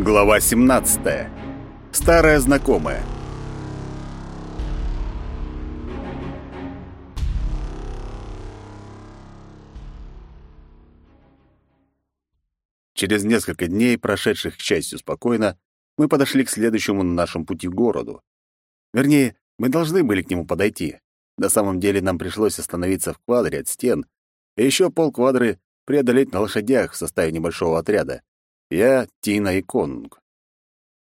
Глава 17. Старая знакомая. Через несколько дней, прошедших, к счастью, спокойно, мы подошли к следующему на нашем пути городу. Вернее, мы должны были к нему подойти. На самом деле нам пришлось остановиться в квадре от стен, и еще полквадры преодолеть на лошадях в составе небольшого отряда. Я, Тина и Конунг.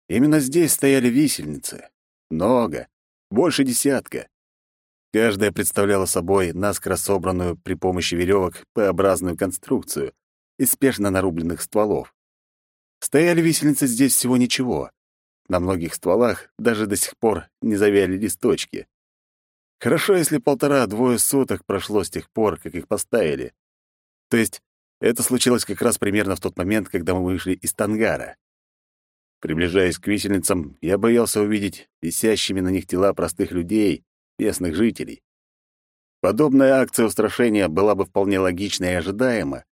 Именно здесь стояли висельницы. Много, больше десятка. Каждая представляла собой наскоро собранную при помощи веревок П-образную конструкцию из спешно нарубленных стволов. Стояли висельницы здесь всего ничего. На многих стволах даже до сих пор не завяли листочки. Хорошо, если полтора-двое суток прошло с тех пор, как их поставили. То есть это случилось как раз примерно в тот момент, когда мы вышли из Тангара. Приближаясь к висельницам, я боялся увидеть висящими на них тела простых людей, местных жителей. Подобная акция устрашения была бы вполне логична и ожидаема.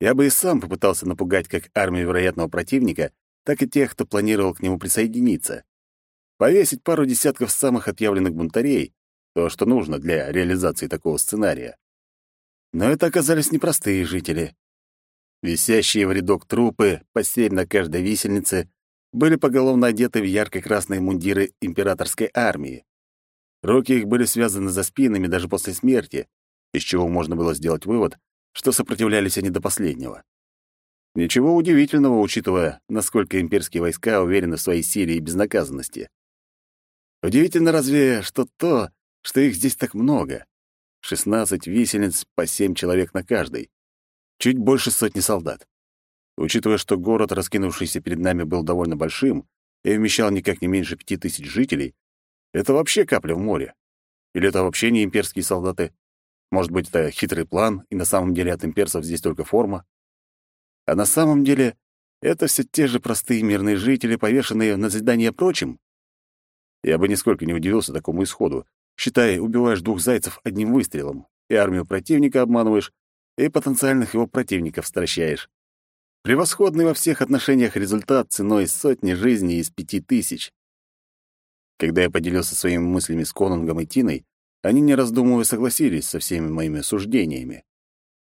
Я бы и сам попытался напугать как армию вероятного противника, так и тех, кто планировал к нему присоединиться. Повесить пару десятков самых отъявленных бунтарей — то, что нужно для реализации такого сценария. Но это оказались непростые жители. Висящие в рядок трупы, по семь на каждой висельнице, были поголовно одеты в ярко-красные мундиры императорской армии. Руки их были связаны за спинами даже после смерти, из чего можно было сделать вывод, что сопротивлялись они до последнего. Ничего удивительного, учитывая, насколько имперские войска уверены в своей силе и безнаказанности. Удивительно разве, что то, что их здесь так много. 16 висельниц по 7 человек на каждой чуть больше сотни солдат. Учитывая, что город, раскинувшийся перед нами, был довольно большим и вмещал никак не меньше пяти тысяч жителей, это вообще капля в море. Или это вообще не имперские солдаты? Может быть, это хитрый план, и на самом деле от имперцев здесь только форма? А на самом деле это все те же простые мирные жители, повешенные на задание прочим? Я бы нисколько не удивился такому исходу. Считай, убиваешь двух зайцев одним выстрелом, и армию противника обманываешь, и потенциальных его противников стращаешь. Превосходный во всех отношениях результат ценой сотни жизней из пяти тысяч. Когда я поделился своими мыслями с Конунгом и Тиной, они, не раздумывая, согласились со всеми моими суждениями.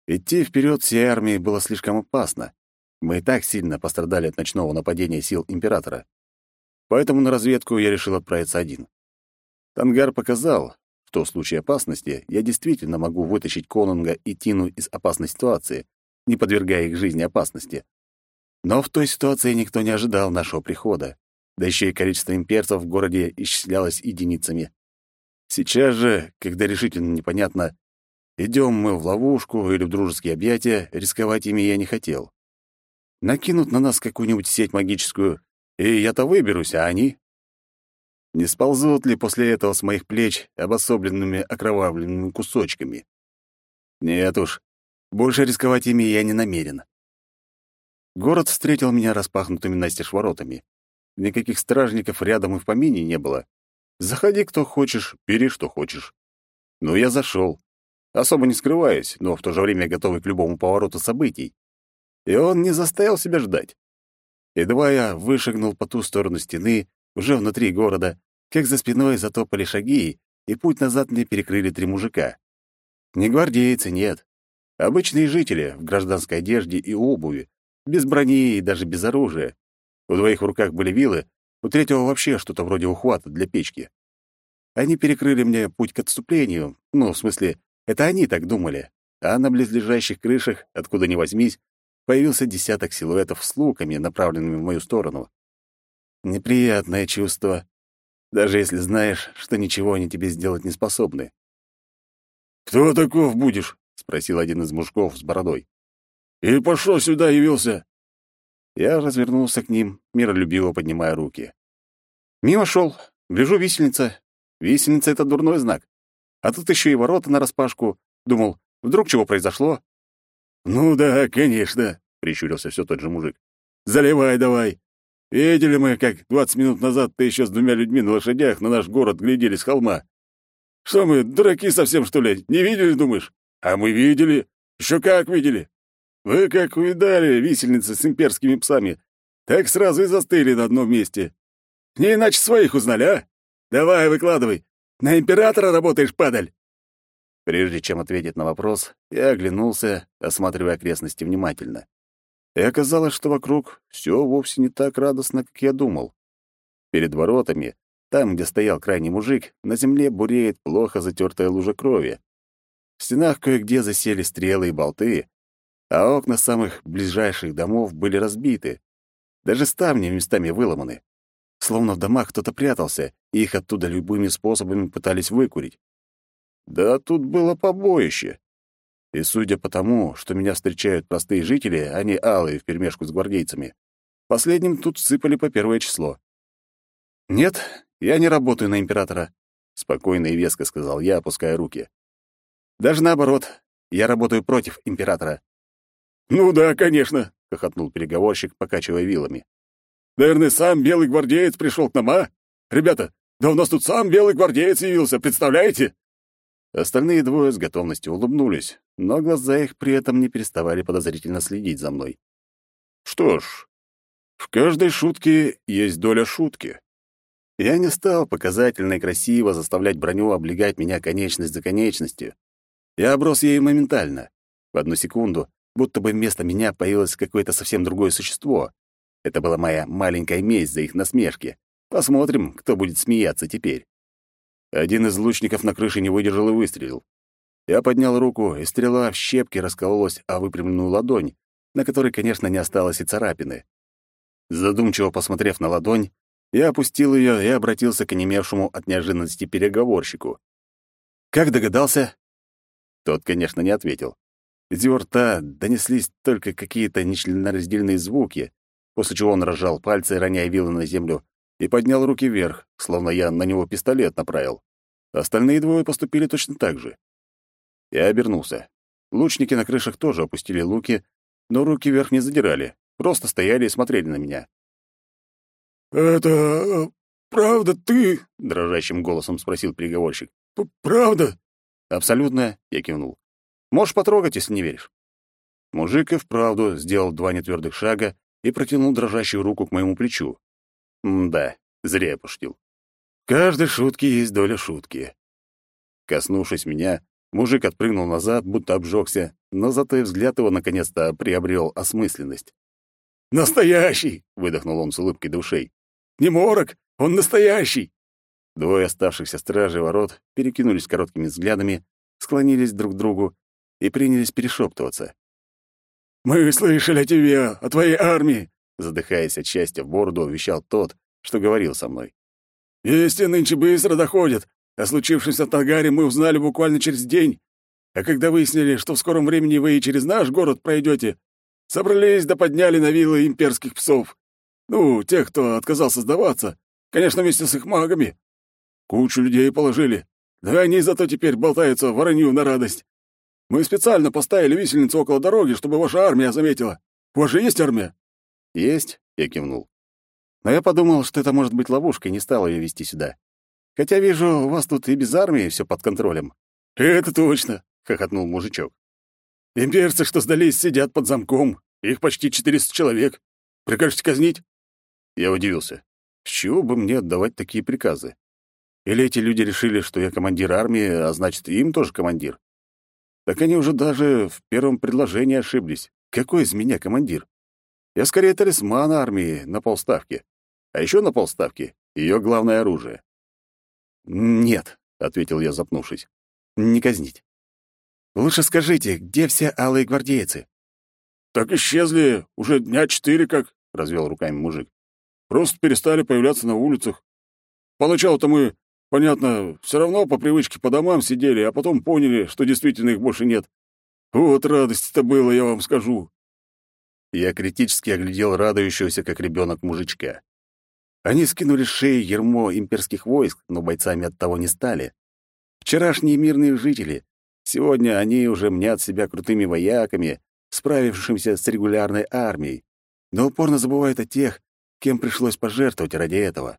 Идти вперед всей армией было слишком опасно. Мы и так сильно пострадали от ночного нападения сил Императора. Поэтому на разведку я решил отправиться один. Тангар показал, что в случае опасности я действительно могу вытащить Конунга и Тину из опасной ситуации, не подвергая их жизни опасности. Но в той ситуации никто не ожидал нашего прихода, да еще и количество имперцев в городе исчислялось единицами. Сейчас же, когда решительно непонятно, идем мы в ловушку или в дружеские объятия, рисковать ими я не хотел. Накинут на нас какую-нибудь сеть магическую, и я-то выберусь, а они не сползут ли после этого с моих плеч обособленными окровавленными кусочками? Нет уж, больше рисковать ими я не намерен. Город встретил меня распахнутыми настежь воротами. Никаких стражников рядом и в помине не было. Заходи, кто хочешь, бери, что хочешь. Ну, я зашел. Особо не скрываюсь, но в то же время готовый к любому повороту событий. И он не заставил себя ждать. Едва я вышагнул по ту сторону стены, уже внутри города, как за спиной затопали шаги, и путь назад мне перекрыли три мужика. Не гвардейцы, нет. Обычные жители в гражданской одежде и обуви, без брони и даже без оружия. У двоих в руках были вилы, у третьего вообще что-то вроде ухвата для печки. Они перекрыли мне путь к отступлению, ну, в смысле, это они так думали, а на близлежащих крышах, откуда ни возьмись, появился десяток силуэтов с луками, направленными в мою сторону. Неприятное чувство, даже если знаешь, что ничего они тебе сделать не способны. «Кто таков будешь?» — спросил один из мужиков с бородой. «И пошел сюда явился?» Я развернулся к ним, миролюбиво поднимая руки. Мимо шел, гляжу висельница. Висельница — это дурной знак. А тут еще и ворота нараспашку. Думал, вдруг чего произошло? «Ну да, конечно», — прищурился все тот же мужик. «Заливай давай. Видели мы, как двадцать минут назад ты еще с двумя людьми на лошадях на наш город глядели с холма. Что мы, дураки совсем, что ли? Не видели, думаешь? А мы видели. Еще как видели. Вы как увидали, висельницы с имперскими псами. Так сразу и застыли на одном месте. Не иначе своих узнали, а? Давай, выкладывай. На императора работаешь, падаль!» Прежде чем ответить на вопрос, я оглянулся, осматривая окрестности внимательно. И оказалось, что вокруг все вовсе не так радостно, как я думал. Перед воротами, там, где стоял крайний мужик, на земле буреет плохо затертая лужа крови. В стенах кое-где засели стрелы и болты, а окна самых ближайших домов были разбиты. Даже ставни местами выломаны. Словно в домах кто-то прятался, и их оттуда любыми способами пытались выкурить. Да тут было побоище. И судя по тому, что меня встречают простые жители, а не алые вперемешку с гвардейцами, последним тут сыпали по первое число. «Нет, я не работаю на императора», — спокойно и веско сказал я, опуская руки. «Даже наоборот, я работаю против императора». «Ну да, конечно», — хохотнул переговорщик, покачивая вилами. «Наверное, сам белый гвардеец пришел к нам, а? Ребята, да у нас тут сам белый гвардеец явился, представляете?» Остальные двое с готовностью улыбнулись, но глаза их при этом не переставали подозрительно следить за мной. Что ж, в каждой шутке есть доля шутки. Я не стал показательно и красиво заставлять броню облегать меня конечность за конечностью. Я оброс ей моментально. В одну секунду, будто бы вместо меня появилось какое-то совсем другое существо. Это была моя маленькая месть за их насмешки. Посмотрим, кто будет смеяться теперь. Один из лучников на крыше не выдержал и выстрелил. Я поднял руку, и стрела в щепки раскололась о выпрямленную ладонь, на которой, конечно, не осталось и царапины. Задумчиво посмотрев на ладонь, я опустил ее и обратился к онемевшему от неожиданности переговорщику. «Как догадался?» Тот, конечно, не ответил. Из его рта донеслись только какие-то нечленораздельные звуки, после чего он разжал пальцы, роняя вилы на землю, и поднял руки вверх, словно я на него пистолет направил. Остальные двое поступили точно так же. Я обернулся. Лучники на крышах тоже опустили луки, но руки вверх не задирали, просто стояли и смотрели на меня. «Это э, правда ты?» — дрожащим голосом спросил переговорщик. «Правда?» «Абсолютно», — я кивнул. «Можешь потрогать, если не веришь». Мужик и вправду сделал два нетвердых шага и протянул дрожащую руку к моему плечу. М-да, зря я пошутил. В каждой шутке есть доля шутки. Коснувшись меня, мужик отпрыгнул назад, будто обжегся, но зато и взгляд его наконец-то приобрел осмысленность. «Настоящий!» — выдохнул он с улыбкой до «Не морок, он настоящий!» Двое оставшихся стражей ворот перекинулись короткими взглядами, склонились друг к другу и принялись перешептываться. «Мы слышали о тебе, о твоей армии задыхаясь от счастья в бороду, вещал тот, что говорил со мной. «Вести нынче быстро доходят. О случившемся Тагаре мы узнали буквально через день. А когда выяснили, что в скором времени вы и через наш город пройдете, собрались да подняли на вилы имперских псов. Ну, тех, кто отказался сдаваться, конечно, вместе с их магами. Кучу людей положили. Да они зато теперь болтаются воронью на радость. Мы специально поставили висельницу около дороги, чтобы ваша армия заметила. У вас же есть армия?» «Есть?» — я кивнул. «Но я подумал, что это может быть ловушкой, не стал ее вести сюда. Хотя вижу, у вас тут и без армии все под контролем». «Это точно!» — хохотнул мужичок. «Имперцы, что сдались, сидят под замком. Их почти 400 человек. Прикажете казнить?» Я удивился. С чего бы мне отдавать такие приказы? Или эти люди решили, что я командир армии, а значит, им тоже командир? Так они уже даже в первом предложении ошиблись. Какой из меня командир? Я скорее талисман армии на полставки. А еще на полставки ее главное оружие. «Нет», — ответил я, запнувшись, — «не казнить. Лучше скажите, где все алые гвардейцы?» «Так исчезли уже дня четыре как», — развел руками мужик. «Просто перестали появляться на улицах. Поначалу-то мы, понятно, все равно по привычке по домам сидели, а потом поняли, что действительно их больше нет. Вот радость-то было, я вам скажу. Я критически оглядел радующегося, как ребенок мужичка. Они скинули шеи ермо имперских войск, но бойцами от того не стали. Вчерашние мирные жители. Сегодня они уже мнят себя крутыми вояками, справившимся с регулярной армией, но упорно забывают о тех, кем пришлось пожертвовать ради этого.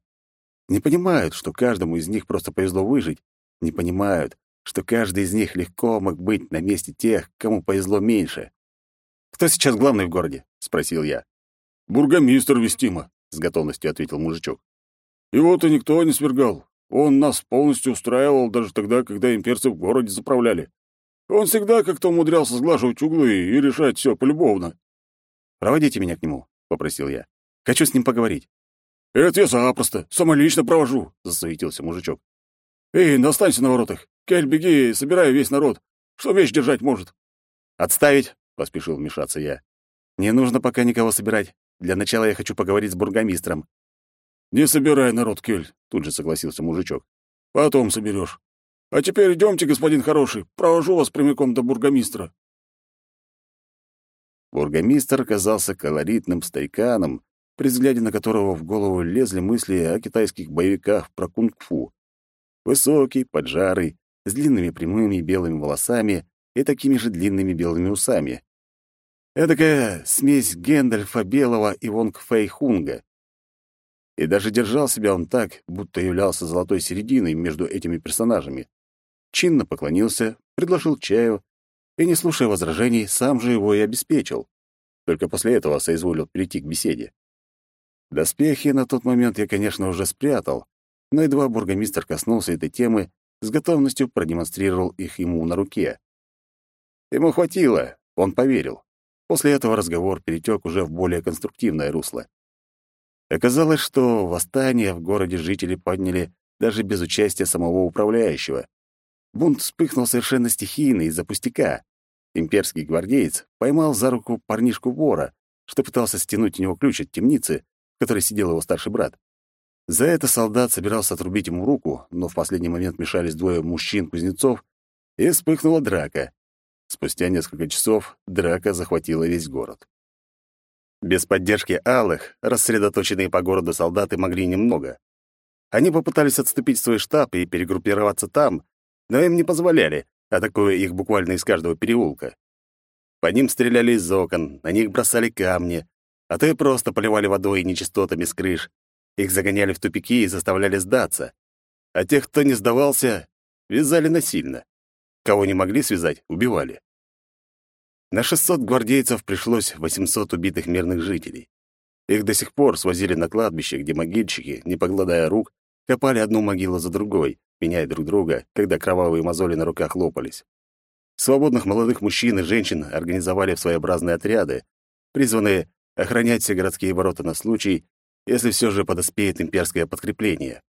Не понимают, что каждому из них просто повезло выжить, не понимают, что каждый из них легко мог быть на месте тех, кому повезло меньше. «Кто сейчас главный в городе?» — спросил я. бургомистр Вестима», — с готовностью ответил мужичок. «Его-то никто не свергал. Он нас полностью устраивал даже тогда, когда имперцы в городе заправляли. Он всегда как-то умудрялся сглаживать углы и решать все полюбовно». «Проводите меня к нему», — попросил я. «Хочу с ним поговорить». «Это я запросто, самолично провожу», — засуетился мужичок. «Эй, останься на воротах. Кель, беги, собирай весь народ. Что меч держать может?» «Отставить!» — поспешил вмешаться я. «Не нужно пока никого собирать. Для начала я хочу поговорить с бургомистром». «Не собирай народ, Кель», — тут же согласился мужичок. «Потом соберешь. А теперь идемте, господин хороший, провожу вас прямиком до бургомистра». Бургомистр оказался колоритным стариканом, при взгляде на которого в голову лезли мысли о китайских боевиках про кунг-фу. Высокий, поджарый, с длинными прямыми белыми волосами и такими же длинными белыми усами. Эдакая смесь Гэндальфа Белого и Вонг Фэй Хунга. И даже держал себя он так, будто являлся золотой серединой между этими персонажами. Чинно поклонился, предложил чаю и, не слушая возражений, сам же его и обеспечил. Только после этого соизволил перейти к беседе. Доспехи на тот момент я, конечно, уже спрятал, но едва бургомистр коснулся этой темы, с готовностью продемонстрировал их ему на руке. Ему хватило, он поверил. После этого разговор перетек уже в более конструктивное русло. Оказалось, что восстание в городе жители подняли даже без участия самого управляющего. Бунт вспыхнул совершенно стихийно из-за пустяка. Имперский гвардеец поймал за руку парнишку-вора, что пытался стянуть у него ключ от темницы, в которой сидел его старший брат. За это солдат собирался отрубить ему руку, но в последний момент мешались двое мужчин-кузнецов, и вспыхнула драка. Спустя несколько часов драка захватила весь город. Без поддержки алых рассредоточенные по городу солдаты могли немного. Они попытались отступить в свой штаб и перегруппироваться там, но им не позволяли, атакуя их буквально из каждого переулка. По ним стреляли из окон, на них бросали камни, а то и просто поливали водой и нечистотами с крыш. Их загоняли в тупики и заставляли сдаться. А тех, кто не сдавался, вязали насильно. Кого не могли связать, убивали. На 600 гвардейцев пришлось 800 убитых мирных жителей. Их до сих пор свозили на кладбище, где могильщики, не погладая рук, копали одну могилу за другой, меняя друг друга, когда кровавые мозоли на руках лопались. Свободных молодых мужчин и женщин организовали в своеобразные отряды, призванные охранять все городские ворота на случай, если все же подоспеет имперское подкрепление.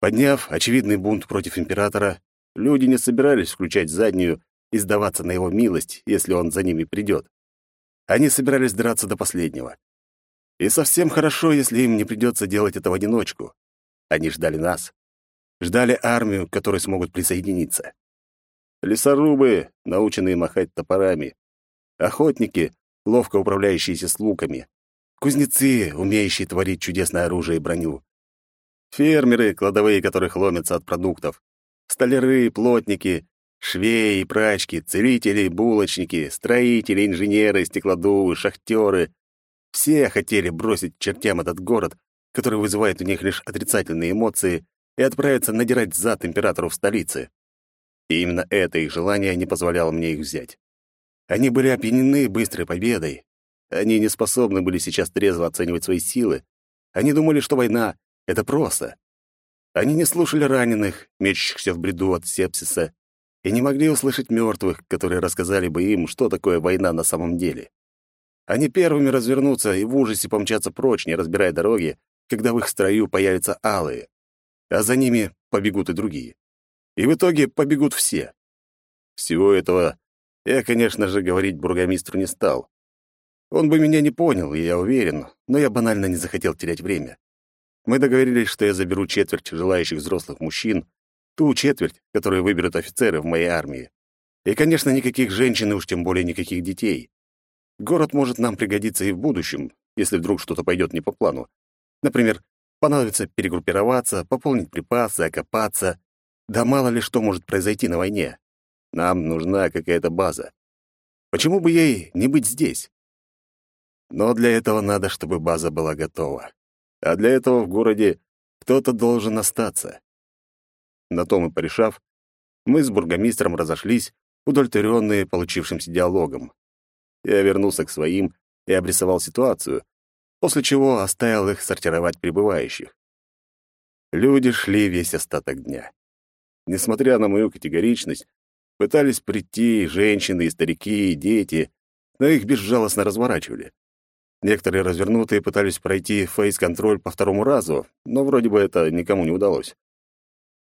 Подняв очевидный бунт против императора, люди не собирались включать заднюю и сдаваться на его милость, если он за ними придет. Они собирались драться до последнего. И совсем хорошо, если им не придется делать это в одиночку. Они ждали нас. Ждали армию, к которой смогут присоединиться. Лесорубы, наученные махать топорами. Охотники, ловко управляющиеся с луками. Кузнецы, умеющие творить чудесное оружие и броню. Фермеры, кладовые которых ломятся от продуктов. Столяры, плотники, швеи, прачки, целители, булочники, строители, инженеры, стеклодувы, шахтеры. Все хотели бросить чертям этот город, который вызывает у них лишь отрицательные эмоции, и отправиться надирать зад императору в столице. И именно это их желание не позволяло мне их взять. Они были опьянены быстрой победой, они не способны были сейчас трезво оценивать свои силы. Они думали, что война — это просто. Они не слушали раненых, мечущихся в бреду от сепсиса, и не могли услышать мертвых, которые рассказали бы им, что такое война на самом деле. Они первыми развернутся и в ужасе помчатся прочь, не разбирая дороги, когда в их строю появятся алые. А за ними побегут и другие. И в итоге побегут все. Всего этого я, конечно же, говорить бургомистру не стал. Он бы меня не понял, я уверен, но я банально не захотел терять время. Мы договорились, что я заберу четверть желающих взрослых мужчин, ту четверть, которую выберут офицеры в моей армии. И, конечно, никаких женщин и уж тем более никаких детей. Город может нам пригодиться и в будущем, если вдруг что-то пойдет не по плану. Например, понадобится перегруппироваться, пополнить припасы, окопаться. Да мало ли что может произойти на войне. Нам нужна какая-то база. Почему бы ей не быть здесь? Но для этого надо, чтобы база была готова. А для этого в городе кто-то должен остаться. На том и порешав, мы с бургомистром разошлись, удовлетворенные получившимся диалогом. Я вернулся к своим и обрисовал ситуацию, после чего оставил их сортировать прибывающих. Люди шли весь остаток дня. Несмотря на мою категоричность, пытались прийти женщины и старики, и дети, но их безжалостно разворачивали. Некоторые развернутые пытались пройти фейс-контроль по второму разу, но вроде бы это никому не удалось.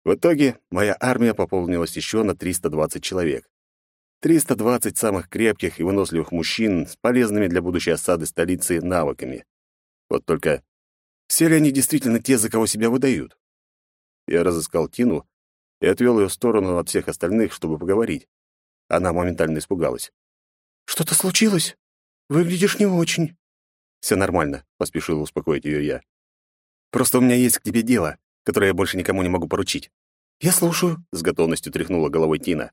В итоге моя армия пополнилась еще на 320 человек. 320 самых крепких и выносливых мужчин с полезными для будущей осады столицы навыками. Вот только все ли они действительно те, за кого себя выдают? Я разыскал Тину и отвел ее в сторону от всех остальных, чтобы поговорить. Она моментально испугалась. «Что-то случилось? Выглядишь не очень». «Все нормально», — поспешил успокоить ее я. «Просто у меня есть к тебе дело, которое я больше никому не могу поручить». «Я слушаю», — с готовностью тряхнула головой Тина.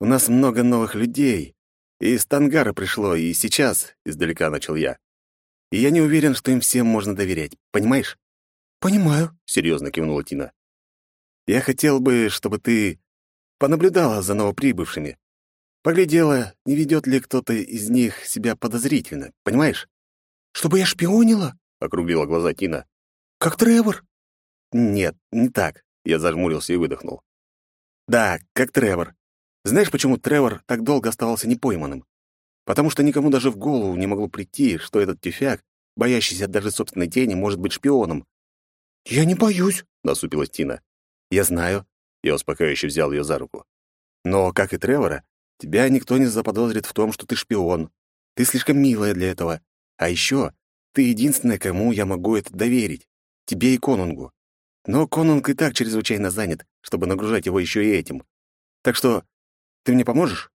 «У нас много новых людей. И из Тангара пришло, и сейчас», — издалека начал я. «И я не уверен, что им всем можно доверять. Понимаешь?» «Понимаю», — серьезно кивнула Тина. «Я хотел бы, чтобы ты понаблюдала за новоприбывшими. Поглядела, не ведет ли кто-то из них себя подозрительно, понимаешь?» «Чтобы я шпионила?» — округлила глаза Тина. «Как Тревор?» «Нет, не так», — я зажмурился и выдохнул. «Да, как Тревор. Знаешь, почему Тревор так долго оставался непойманным? Потому что никому даже в голову не могло прийти, что этот тюфяк, боящийся даже собственной тени, может быть шпионом». «Я не боюсь», — насупилась Тина. «Я знаю», — я успокаивающе взял ее за руку. «Но, как и Тревора, тебя никто не заподозрит в том, что ты шпион. Ты слишком милая для этого. А еще ты единственная, кому я могу это доверить. Тебе и Конунгу. Но Конунг и так чрезвычайно занят, чтобы нагружать его еще и этим. Так что ты мне поможешь?»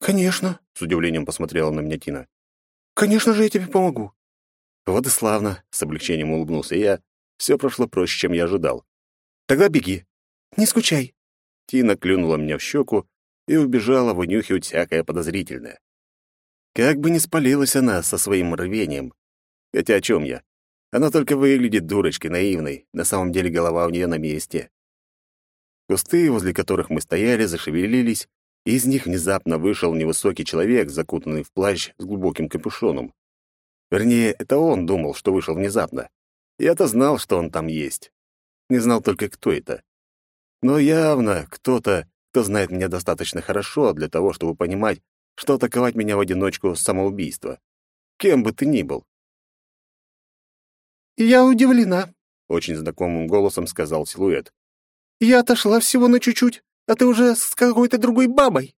«Конечно», — с удивлением посмотрела на меня Тина. «Конечно же я тебе помогу». «Вот и славно», — с облегчением улыбнулся я. Все прошло проще, чем я ожидал. «Тогда беги». «Не скучай». Тина клюнула меня в щеку и убежала вынюхивать всякое подозрительное. Как бы не спалилась она со своим рвением. Хотя о чем я? Она только выглядит дурочкой наивной, на самом деле голова у нее на месте. Кусты, возле которых мы стояли, зашевелились, и из них внезапно вышел невысокий человек, закутанный в плащ с глубоким капюшоном. Вернее, это он думал, что вышел внезапно. Я-то знал, что он там есть. Не знал только, кто это. Но явно кто-то, кто знает меня достаточно хорошо для того, чтобы понимать, что атаковать меня в одиночку — самоубийство. Кем бы ты ни был. «Я удивлена», — очень знакомым голосом сказал силуэт. «Я отошла всего на чуть-чуть, а ты уже с какой-то другой бабой».